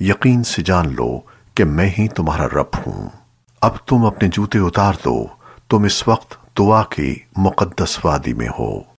یقین سے جان لو کہ میں ہی تمہارا رب ہوں۔ اب تم اپنے جوتے اتار دو، تم اس وقت دعا کی مقدس وادی میں ہو۔